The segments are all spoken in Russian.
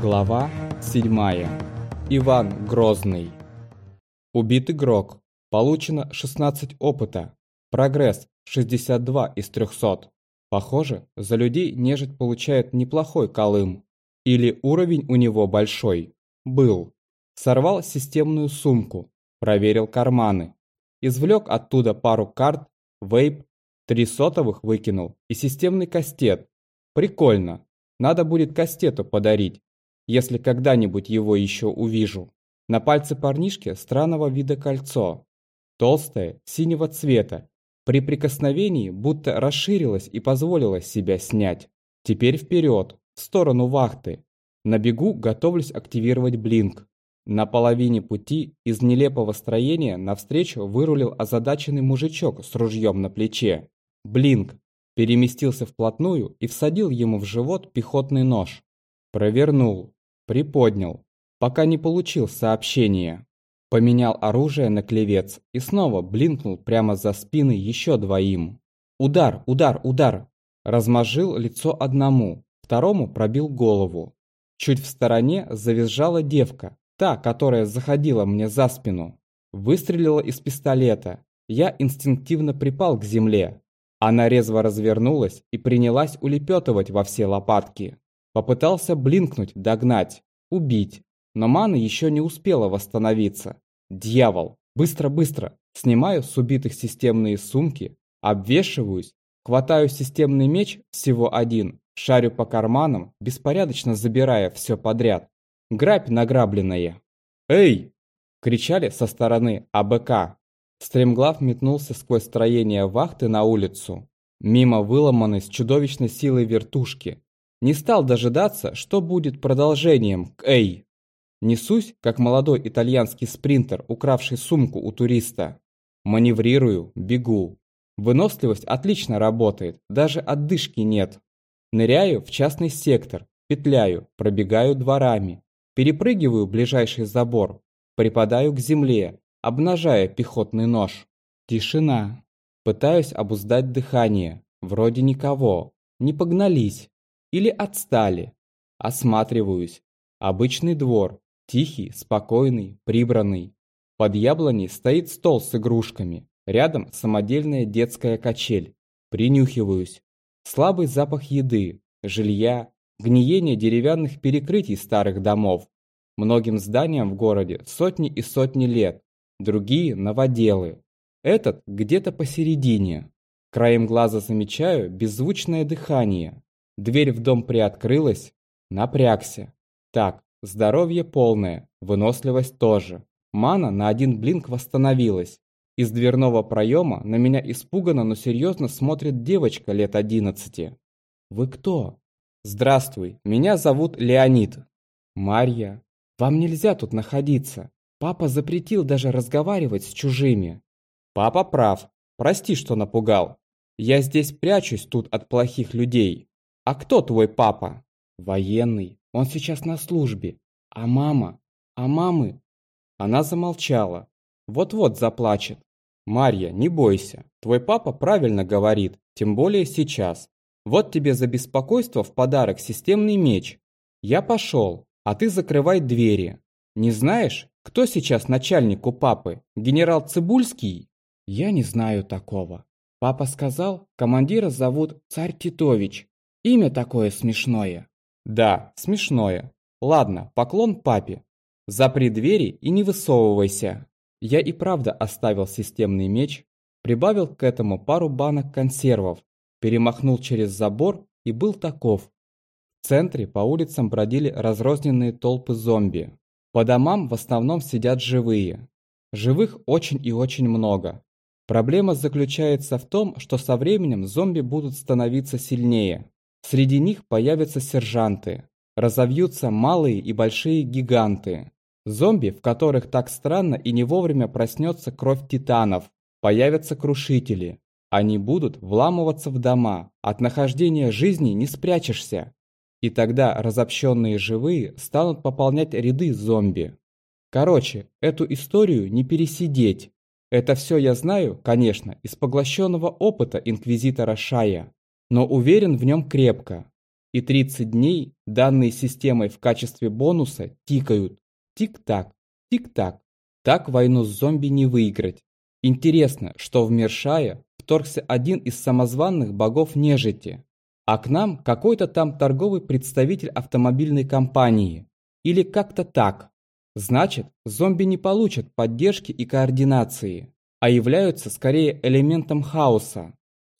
Глава 7. Иван Грозный. Убит игрок. Получено 16 опыта. Прогресс 62 из 300. Похоже, за людей нежить получает неплохой колым. Или уровень у него большой. Был. Сорвал системную сумку. Проверил карманы. Извлек оттуда пару карт, вейп, три сотовых выкинул и системный кастет. Прикольно. Надо будет кастету подарить если когда-нибудь его еще увижу. На пальце парнишки странного вида кольцо. Толстое, синего цвета. При прикосновении будто расширилось и позволило себя снять. Теперь вперед, в сторону вахты. На бегу готовлюсь активировать блинк. На половине пути из нелепого строения навстречу вырулил озадаченный мужичок с ружьем на плече. Блинк. Переместился вплотную и всадил ему в живот пехотный нож. Провернул. Приподнял. Пока не получил сообщения. Поменял оружие на клевец и снова блинкнул прямо за спины еще двоим. Удар, удар, удар. Размозжил лицо одному, второму пробил голову. Чуть в стороне завизжала девка, та, которая заходила мне за спину. Выстрелила из пистолета. Я инстинктивно припал к земле. Она резво развернулась и принялась улепетывать во все лопатки. Попытался блинкнуть, догнать, убить, но мана еще не успела восстановиться. Дьявол! Быстро-быстро! Снимаю с убитых системные сумки, обвешиваюсь, хватаю системный меч, всего один, шарю по карманам, беспорядочно забирая все подряд. Грабь награбленное. «Эй!» – кричали со стороны АБК. Стремглав метнулся сквозь строение вахты на улицу. Мимо выломанной с чудовищной силой вертушки, не стал дожидаться, что будет продолжением к «Эй». Несусь, как молодой итальянский спринтер, укравший сумку у туриста. Маневрирую, бегу. Выносливость отлично работает, даже отдышки нет. Ныряю в частный сектор, петляю, пробегаю дворами. Перепрыгиваю ближайший забор, припадаю к земле, обнажая пехотный нож. Тишина. Пытаюсь обуздать дыхание. Вроде никого. Не погнались. Или отстали. Осматриваюсь. Обычный двор. Тихий, спокойный, прибранный. Под яблоней стоит стол с игрушками. Рядом самодельная детская качель. Принюхиваюсь. Слабый запах еды, жилья, гниение деревянных перекрытий старых домов. Многим зданиям в городе сотни и сотни лет, другие – новоделы. Этот где-то посередине. Краем глаза замечаю беззвучное дыхание. Дверь в дом приоткрылась, напрягся. Так, здоровье полное, выносливость тоже. Мана на один блинк восстановилась. Из дверного проема на меня испуганно, но серьезно смотрит девочка лет одиннадцати. «Вы кто?» «Здравствуй, меня зовут Леонид». «Марья, вам нельзя тут находиться. Папа запретил даже разговаривать с чужими». «Папа прав. Прости, что напугал. Я здесь прячусь тут от плохих людей. «А кто твой папа?» «Военный. Он сейчас на службе. А мама? А мамы?» Она замолчала. Вот-вот заплачет. «Марья, не бойся. Твой папа правильно говорит, тем более сейчас. Вот тебе за беспокойство в подарок системный меч. Я пошел, а ты закрывай двери. Не знаешь, кто сейчас начальник у папы? Генерал Цибульский?» «Я не знаю такого. Папа сказал, командира зовут Царь Титович. Имя такое смешное. Да, смешное. Ладно, поклон папе. Запри двери и не высовывайся. Я и правда оставил системный меч, прибавил к этому пару банок консервов, перемахнул через забор и был таков. В центре по улицам бродили разрозненные толпы зомби. По домам в основном сидят живые. Живых очень и очень много. Проблема заключается в том, что со временем зомби будут становиться сильнее. Среди них появятся сержанты, разовьются малые и большие гиганты. Зомби, в которых так странно и не вовремя проснется кровь титанов. Появятся крушители. Они будут вламываться в дома. От нахождения жизни не спрячешься. И тогда разобщенные живые станут пополнять ряды зомби. Короче, эту историю не пересидеть. Это все я знаю, конечно, из поглощенного опыта инквизитора Шая но уверен в нем крепко. и 30 дней, данные системой в качестве бонуса, тикают. Тик-так, тик-так. Так войну с зомби не выиграть. Интересно, что в Мершая вторгся один из самозванных богов нежити, а к нам какой-то там торговый представитель автомобильной компании. Или как-то так. Значит, зомби не получат поддержки и координации, а являются скорее элементом хаоса.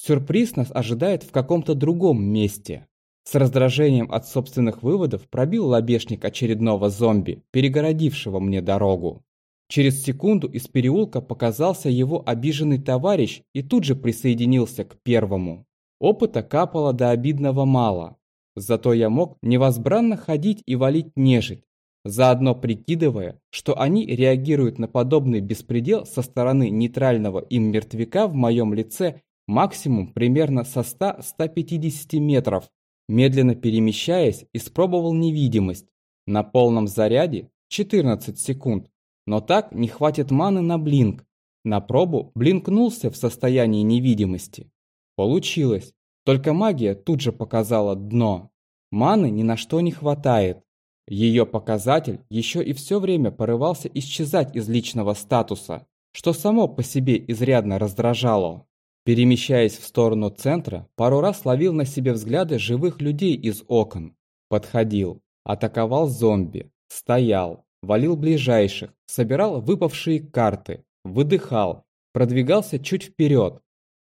Сюрприз нас ожидает в каком-то другом месте. С раздражением от собственных выводов пробил лобешник очередного зомби, перегородившего мне дорогу. Через секунду из переулка показался его обиженный товарищ и тут же присоединился к первому. Опыта капало до обидного мало. Зато я мог невозбранно ходить и валить нежить, заодно прикидывая, что они реагируют на подобный беспредел со стороны нейтрального им мертвяка в моем лице максимум примерно со 100-150 метров. Медленно перемещаясь, испробовал невидимость. На полном заряде 14 секунд, но так не хватит маны на блинк. На пробу блинкнулся в состоянии невидимости. Получилось, только магия тут же показала дно. Маны ни на что не хватает. Ее показатель еще и все время порывался исчезать из личного статуса, что само по себе изрядно раздражало. Перемещаясь в сторону центра, пару раз ловил на себе взгляды живых людей из окон. Подходил, атаковал зомби, стоял, валил ближайших, собирал выпавшие карты, выдыхал, продвигался чуть вперед.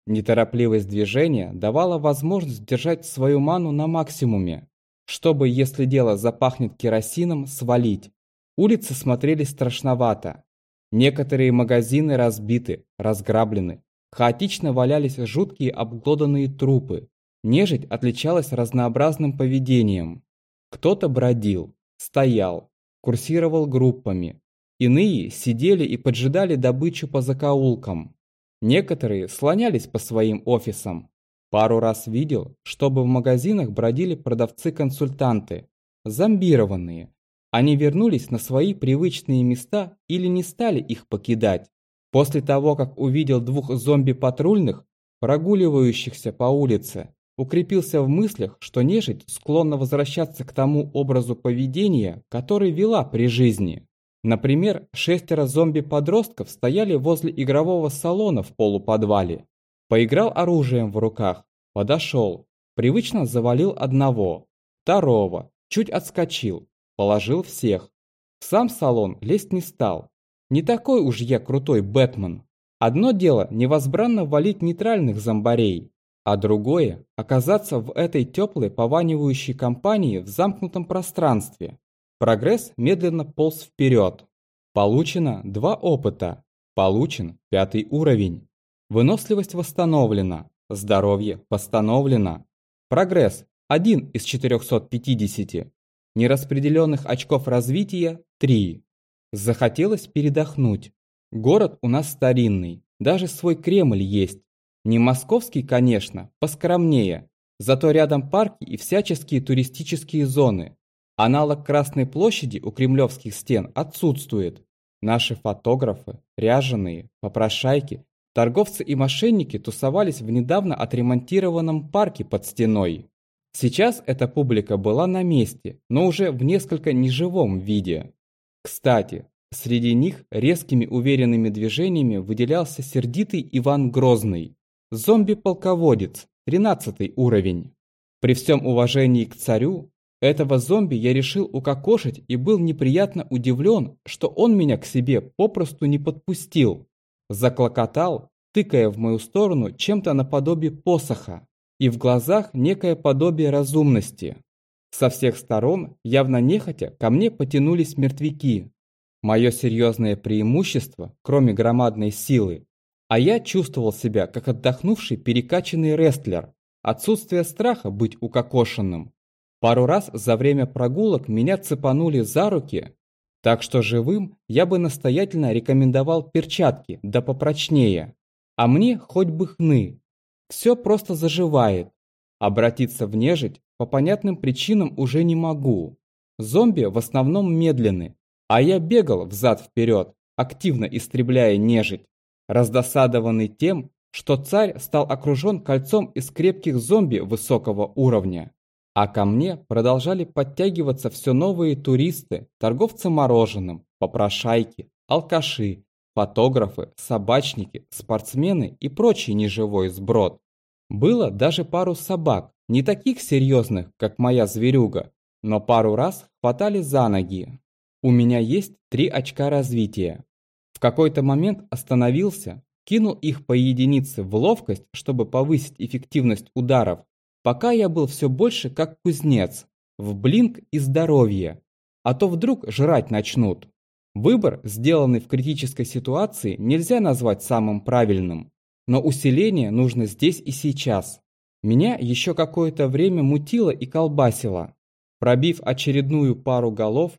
Неторопливость движения давала возможность держать свою ману на максимуме, чтобы, если дело запахнет керосином, свалить. Улицы смотрелись страшновато. Некоторые магазины разбиты, разграблены. Хаотично валялись жуткие обглоданные трупы. Нежить отличалась разнообразным поведением. Кто-то бродил, стоял, курсировал группами. Иные сидели и поджидали добычу по закоулкам. Некоторые слонялись по своим офисам, Пару раз видел, чтобы в магазинах бродили продавцы-консультанты, зомбированные. Они вернулись на свои привычные места или не стали их покидать. После того, как увидел двух зомби-патрульных, прогуливающихся по улице, укрепился в мыслях, что нежить склонна возвращаться к тому образу поведения, который вела при жизни. Например, шестеро зомби-подростков стояли возле игрового салона в полуподвале Поиграл оружием в руках, подошел, привычно завалил одного, второго, чуть отскочил, положил всех. В сам салон лезть не стал. Не такой уж я крутой Бэтмен. Одно дело невозбранно валить нейтральных зомбарей, а другое – оказаться в этой теплой пованивающей компании в замкнутом пространстве. Прогресс медленно полз вперед. Получено два опыта. Получен пятый уровень. Выносливость восстановлена, здоровье восстановлено. Прогресс – 1 из 450. Нераспределенных очков развития – 3. Захотелось передохнуть. Город у нас старинный, даже свой Кремль есть. Не московский, конечно, поскромнее. Зато рядом парки и всяческие туристические зоны. Аналог Красной площади у кремлевских стен отсутствует. Наши фотографы, ряженые, попрошайки Торговцы и мошенники тусовались в недавно отремонтированном парке под стеной. Сейчас эта публика была на месте, но уже в несколько неживом виде. Кстати, среди них резкими уверенными движениями выделялся сердитый Иван Грозный. Зомби-полководец, 13 уровень. При всем уважении к царю, этого зомби я решил укокошить и был неприятно удивлен, что он меня к себе попросту не подпустил. Заклокотал, тыкая в мою сторону чем-то наподобие посоха, и в глазах некое подобие разумности. Со всех сторон, явно нехотя, ко мне потянулись мертвяки. Мое серьезное преимущество, кроме громадной силы, а я чувствовал себя как отдохнувший перекачанный рестлер, отсутствие страха быть укокошенным. Пару раз за время прогулок меня цепанули за руки так что живым я бы настоятельно рекомендовал перчатки, да попрочнее. А мне хоть бы хны. Все просто заживает. Обратиться в нежить по понятным причинам уже не могу. Зомби в основном медленны, а я бегал взад-вперед, активно истребляя нежить. Раздосадованный тем, что царь стал окружен кольцом из крепких зомби высокого уровня. А ко мне продолжали подтягиваться все новые туристы, торговцы мороженым, попрошайки, алкаши, фотографы, собачники, спортсмены и прочий неживой сброд. Было даже пару собак, не таких серьезных, как моя зверюга, но пару раз хватали за ноги. У меня есть три очка развития. В какой-то момент остановился, кинул их по единице в ловкость, чтобы повысить эффективность ударов, пока я был все больше как кузнец, в блинк и здоровье, а то вдруг жрать начнут. Выбор, сделанный в критической ситуации, нельзя назвать самым правильным, но усиление нужно здесь и сейчас. Меня еще какое-то время мутило и колбасило. Пробив очередную пару голов,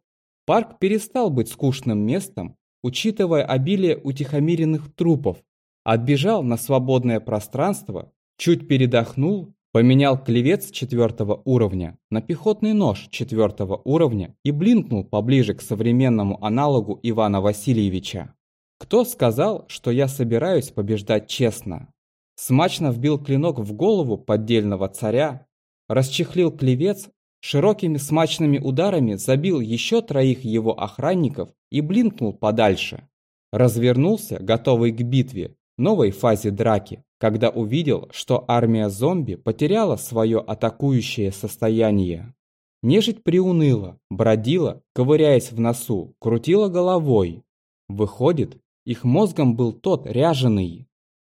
парк перестал быть скучным местом, учитывая обилие утихомиренных трупов. Отбежал на свободное пространство, чуть передохнул Поменял клевец четвертого уровня на пехотный нож четвертого уровня и блинкнул поближе к современному аналогу Ивана Васильевича. Кто сказал, что я собираюсь побеждать честно? Смачно вбил клинок в голову поддельного царя, расчехлил клевец, широкими смачными ударами забил еще троих его охранников и блинкнул подальше. Развернулся, готовый к битве, новой фазе драки, когда увидел, что армия зомби потеряла свое атакующее состояние. Нежить приуныла, бродила, ковыряясь в носу, крутила головой. Выходит, их мозгом был тот ряженый.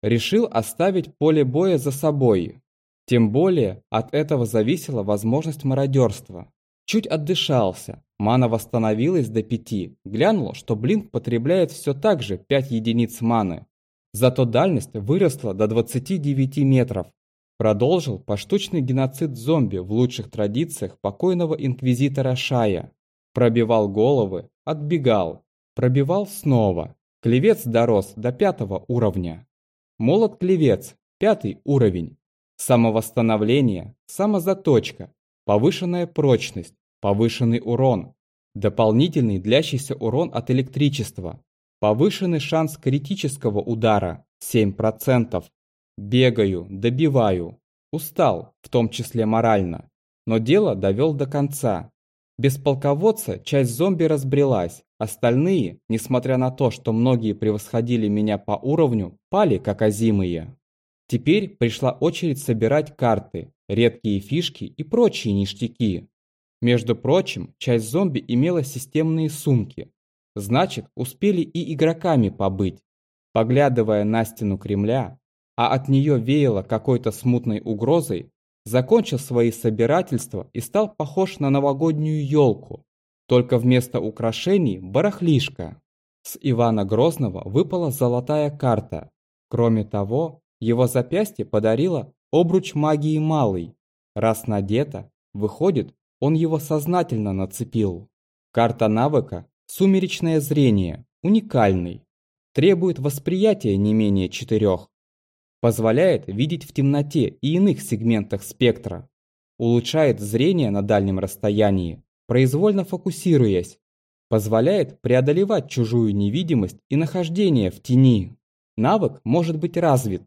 Решил оставить поле боя за собой. Тем более от этого зависела возможность мародерства. Чуть отдышался, мана восстановилась до пяти, глянул, что Блинк потребляет все так же 5 единиц маны, Зато дальность выросла до 29 метров. Продолжил поштучный геноцид зомби в лучших традициях покойного инквизитора Шая. Пробивал головы, отбегал, пробивал снова. Клевец дорос до пятого уровня. Молот-клевец, пятый уровень. Самовосстановление, самозаточка, повышенная прочность, повышенный урон, дополнительный длящийся урон от электричества, Повышенный шанс критического удара 7%. Бегаю, добиваю. Устал, в том числе морально. Но дело довел до конца. Без полководца часть зомби разбрелась. Остальные, несмотря на то, что многие превосходили меня по уровню, пали как озимые. Теперь пришла очередь собирать карты, редкие фишки и прочие ништяки. Между прочим, часть зомби имела системные сумки, Значит, успели и игроками побыть. Поглядывая на стену Кремля, а от нее веяло какой-то смутной угрозой, закончил свои собирательства и стал похож на новогоднюю елку. Только вместо украшений – барахлишка. С Ивана Грозного выпала золотая карта. Кроме того, его запястье подарило обруч магии малый. Раз надето, выходит, он его сознательно нацепил. Карта навыка Сумеречное зрение, уникальный, требует восприятия не менее четырех, позволяет видеть в темноте и иных сегментах спектра, улучшает зрение на дальнем расстоянии, произвольно фокусируясь, позволяет преодолевать чужую невидимость и нахождение в тени. Навык может быть развит.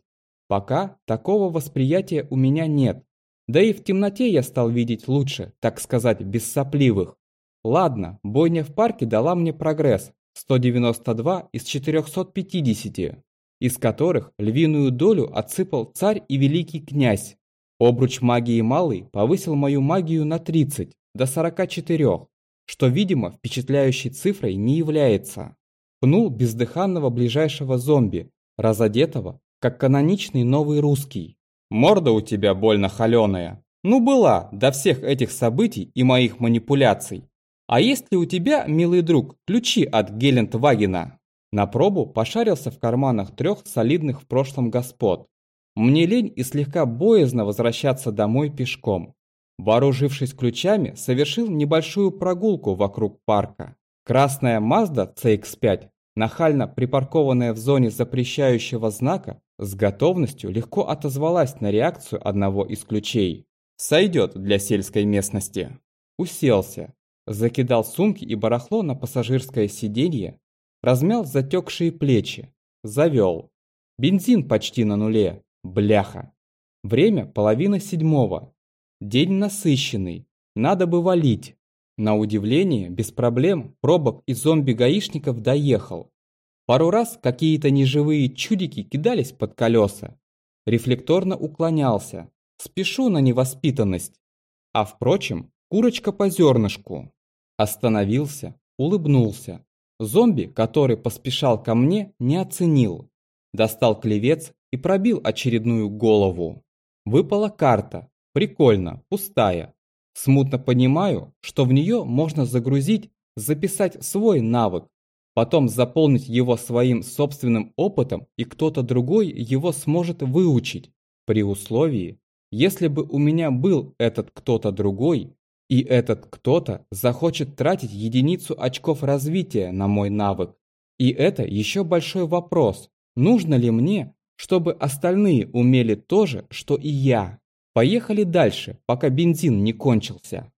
Пока такого восприятия у меня нет. Да и в темноте я стал видеть лучше, так сказать, без сопливых. Ладно, бойня в парке дала мне прогресс 192 из 450, из которых львиную долю отсыпал царь и великий князь. Обруч магии малый повысил мою магию на 30 до 44, что, видимо, впечатляющей цифрой не является. Пнул бездыханного ближайшего зомби, разодетого, как каноничный новый русский. Морда у тебя больно холеная. Ну была до всех этих событий и моих манипуляций. «А есть ли у тебя, милый друг, ключи от Гелендвагена?» На пробу пошарился в карманах трех солидных в прошлом господ. Мне лень и слегка боязно возвращаться домой пешком. Вооружившись ключами, совершил небольшую прогулку вокруг парка. Красная Mazda CX-5, нахально припаркованная в зоне запрещающего знака, с готовностью легко отозвалась на реакцию одного из ключей. Сойдет для сельской местности. Уселся, Закидал сумки и барахло на пассажирское сиденье, размял затекшие плечи, завел. Бензин почти на нуле, бляха. Время половина седьмого. День насыщенный, надо бы валить. На удивление, без проблем, пробок и зомби-гаишников доехал. Пару раз какие-то неживые чудики кидались под колеса. Рефлекторно уклонялся. Спешу на невоспитанность. А впрочем, курочка по зернышку. Остановился, улыбнулся. Зомби, который поспешал ко мне, не оценил. Достал клевец и пробил очередную голову. Выпала карта. Прикольно, пустая. Смутно понимаю, что в нее можно загрузить, записать свой навык, потом заполнить его своим собственным опытом, и кто-то другой его сможет выучить, при условии, если бы у меня был этот кто-то другой, и этот кто-то захочет тратить единицу очков развития на мой навык. И это еще большой вопрос, нужно ли мне, чтобы остальные умели то же, что и я. Поехали дальше, пока бензин не кончился.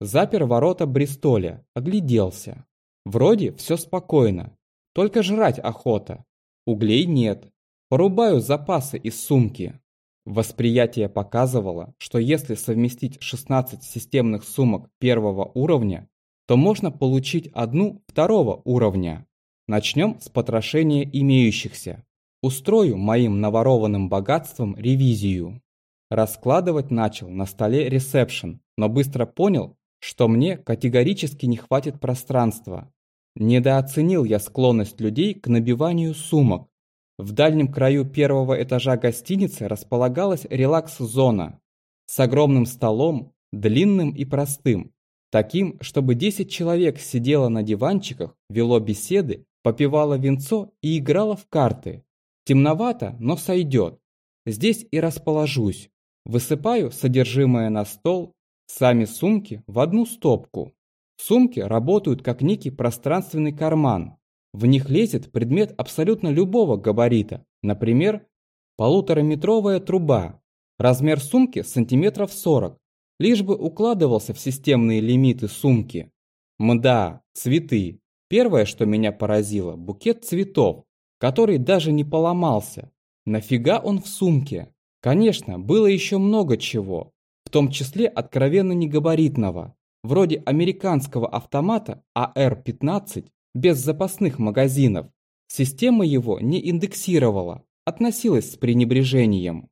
Запер ворота Бристоля, огляделся. Вроде все спокойно, только жрать охота. Углей нет. Порубаю запасы из сумки. Восприятие показывало, что если совместить 16 системных сумок первого уровня, то можно получить одну второго уровня. Начнем с потрошения имеющихся. Устрою моим наворованным богатством ревизию. Раскладывать начал на столе ресепшн, но быстро понял, что мне категорически не хватит пространства. Недооценил я склонность людей к набиванию сумок. В дальнем краю первого этажа гостиницы располагалась релакс-зона с огромным столом, длинным и простым, таким, чтобы 10 человек сидело на диванчиках, вело беседы, попивало винцо и играло в карты. Темновато, но сойдет. Здесь и расположусь. Высыпаю содержимое на стол, сами сумки в одну стопку. Сумки работают как некий пространственный карман. В них лезет предмет абсолютно любого габарита, например, полутораметровая труба. Размер сумки сантиметров 40, лишь бы укладывался в системные лимиты сумки. Мда, цветы. Первое, что меня поразило, букет цветов, который даже не поломался. Нафига он в сумке? Конечно, было еще много чего, в том числе откровенно негабаритного, вроде американского автомата AR-15 без запасных магазинов. Система его не индексировала, относилась с пренебрежением.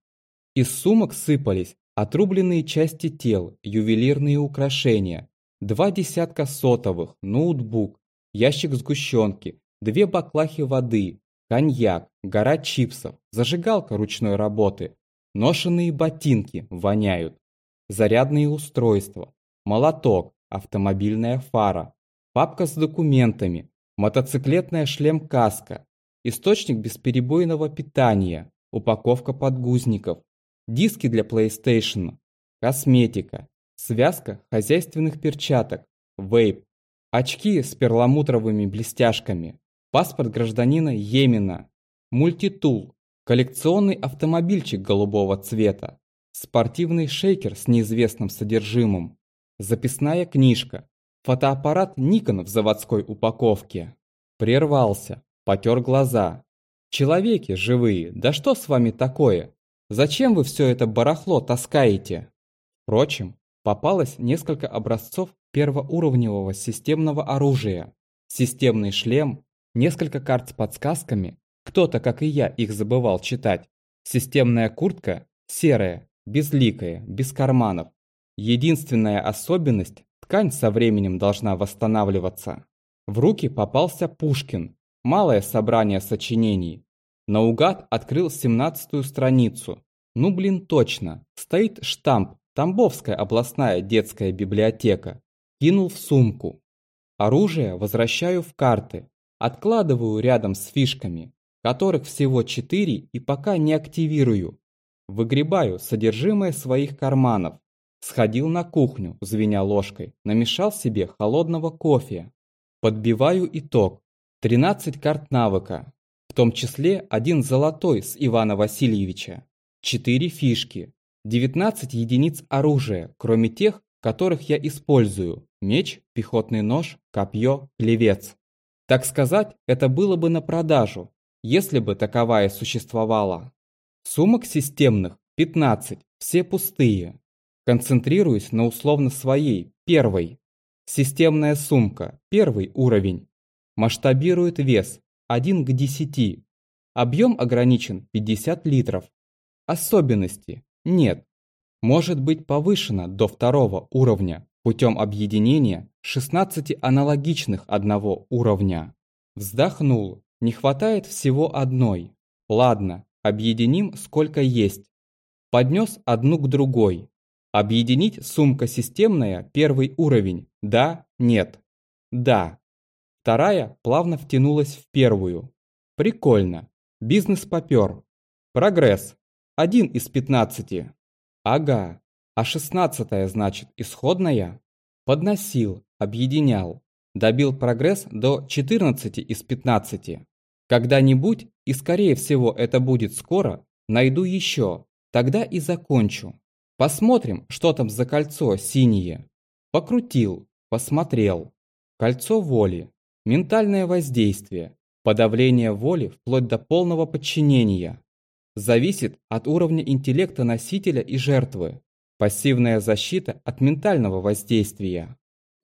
Из сумок сыпались отрубленные части тел, ювелирные украшения, два десятка сотовых, ноутбук, ящик сгущенки, две баклахи воды, коньяк, гора чипсов, зажигалка ручной работы, Ношенные ботинки воняют. Зарядные устройства. Молоток. Автомобильная фара. Папка с документами. Мотоциклетная шлем-каска. Источник бесперебойного питания. Упаковка подгузников. Диски для PlayStation. Косметика. Связка хозяйственных перчаток. Вейп. Очки с перламутровыми блестяшками. Паспорт гражданина Йемена. Мультитул. Коллекционный автомобильчик голубого цвета, спортивный шейкер с неизвестным содержимым, записная книжка, фотоаппарат Nikon в заводской упаковке. Прервался, потер глаза. Человеки живые, да что с вами такое? Зачем вы все это барахло таскаете? Впрочем, попалось несколько образцов первоуровневого системного оружия, системный шлем, несколько карт с подсказками кто-то, как и я, их забывал читать. Системная куртка серая, безликая, без карманов. Единственная особенность – ткань со временем должна восстанавливаться. В руки попался Пушкин, малое собрание сочинений. Наугад открыл 17-ю страницу. Ну блин, точно. Стоит штамп «Тамбовская областная детская библиотека». Кинул в сумку. Оружие возвращаю в карты. Откладываю рядом с фишками которых всего 4 и пока не активирую. Выгребаю содержимое своих карманов. Сходил на кухню, звеня ложкой, намешал себе холодного кофе. Подбиваю итог. 13 карт навыка, в том числе один золотой с Ивана Васильевича, 4 фишки, 19 единиц оружия, кроме тех, которых я использую. Меч, пехотный нож, копье, клевец. Так сказать, это было бы на продажу, если бы таковая существовала. Сумок системных 15, все пустые. Концентрируюсь на условно своей, первой. Системная сумка, первый уровень. Масштабирует вес 1 к 10. Объем ограничен 50 литров. Особенности нет. Может быть повышено до второго уровня путем объединения 16 аналогичных одного уровня. Вздохнул. Не хватает всего одной. Ладно, объединим сколько есть. Поднес одну к другой. Объединить сумка системная первый уровень. Да, нет. Да. Вторая плавно втянулась в первую. Прикольно. Бизнес попер. Прогресс. Один из пятнадцати. Ага. А шестнадцатая, значит, исходная? Подносил, объединял. Добил прогресс до 14 из 15. Когда-нибудь, и скорее всего это будет скоро, найду еще. Тогда и закончу. Посмотрим, что там за кольцо синее. Покрутил, посмотрел. Кольцо воли. Ментальное воздействие. Подавление воли вплоть до полного подчинения. Зависит от уровня интеллекта носителя и жертвы. Пассивная защита от ментального воздействия.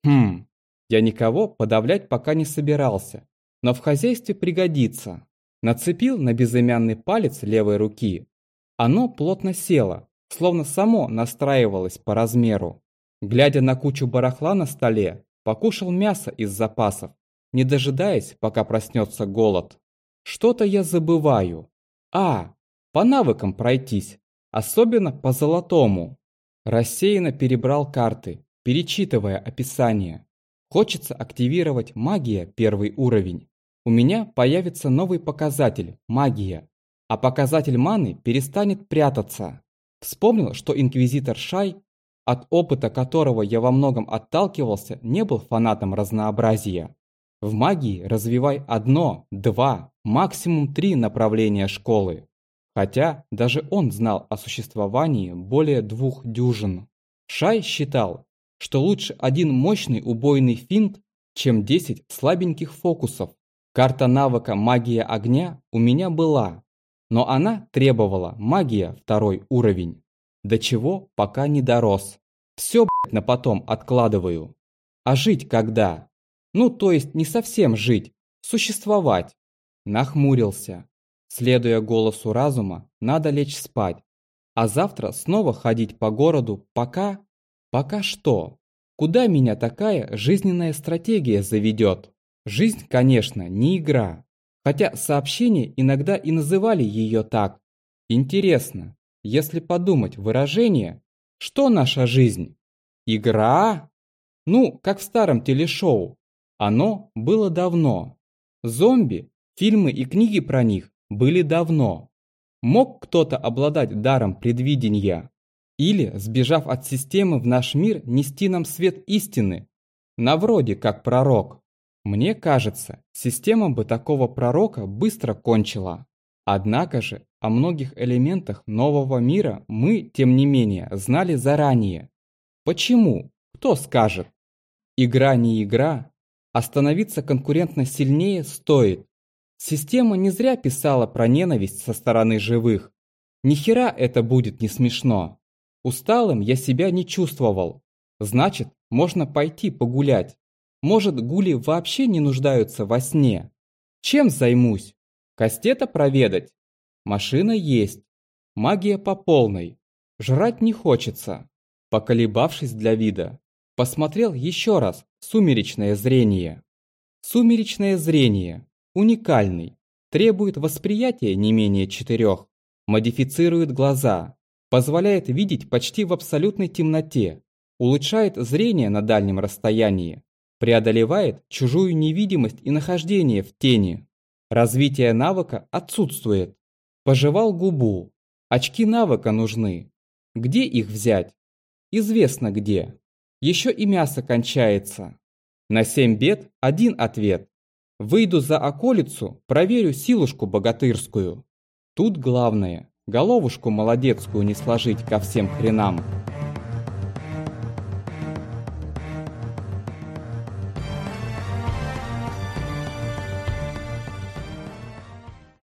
Хм, я никого подавлять пока не собирался, но в хозяйстве пригодится. Нацепил на безымянный палец левой руки. Оно плотно село, словно само настраивалось по размеру. Глядя на кучу барахла на столе, покушал мясо из запасов, не дожидаясь, пока проснется голод. Что-то я забываю. А, по навыкам пройтись, особенно по золотому. Рассеянно перебрал карты, перечитывая описание. Хочется активировать магия первый уровень. У меня появится новый показатель – магия. А показатель маны перестанет прятаться. Вспомнил, что инквизитор Шай, от опыта которого я во многом отталкивался, не был фанатом разнообразия. В магии развивай одно, два, максимум три направления школы. Хотя даже он знал о существовании более двух дюжин. Шай считал, что лучше один мощный убойный финт, чем 10 слабеньких фокусов. Карта навыка «Магия огня» у меня была, но она требовала магия второй уровень. До чего пока не дорос. Все, блядь, на потом откладываю. А жить когда? Ну, то есть не совсем жить, существовать. Нахмурился. Следуя голосу разума, надо лечь спать. А завтра снова ходить по городу, пока Пока что. Куда меня такая жизненная стратегия заведет? Жизнь, конечно, не игра. Хотя сообщения иногда и называли ее так. Интересно, если подумать выражение, что наша жизнь? Игра? Ну, как в старом телешоу. Оно было давно. Зомби, фильмы и книги про них были давно. Мог кто-то обладать даром предвидения? Или, сбежав от системы в наш мир, нести нам свет истины, на вроде как пророк. Мне кажется, система бы такого пророка быстро кончила. Однако же, о многих элементах нового мира мы, тем не менее, знали заранее. Почему? Кто скажет? Игра не игра, а становиться конкурентно сильнее стоит. Система не зря писала про ненависть со стороны живых. Ни хера это будет не смешно. Усталым я себя не чувствовал. Значит, можно пойти погулять. Может, гули вообще не нуждаются во сне. Чем займусь? Кастета проведать? Машина есть. Магия по полной. Жрать не хочется. Поколебавшись для вида, посмотрел еще раз сумеречное зрение. Сумеречное зрение. Уникальный. Требует восприятия не менее четырех. Модифицирует глаза позволяет видеть почти в абсолютной темноте, улучшает зрение на дальнем расстоянии, преодолевает чужую невидимость и нахождение в тени. Развитие навыка отсутствует. Пожевал губу. Очки навыка нужны. Где их взять? Известно где. Еще и мясо кончается. На семь бед один ответ. Выйду за околицу, проверю силушку богатырскую. Тут главное Головушку молодецкую не сложить ко всем хренам.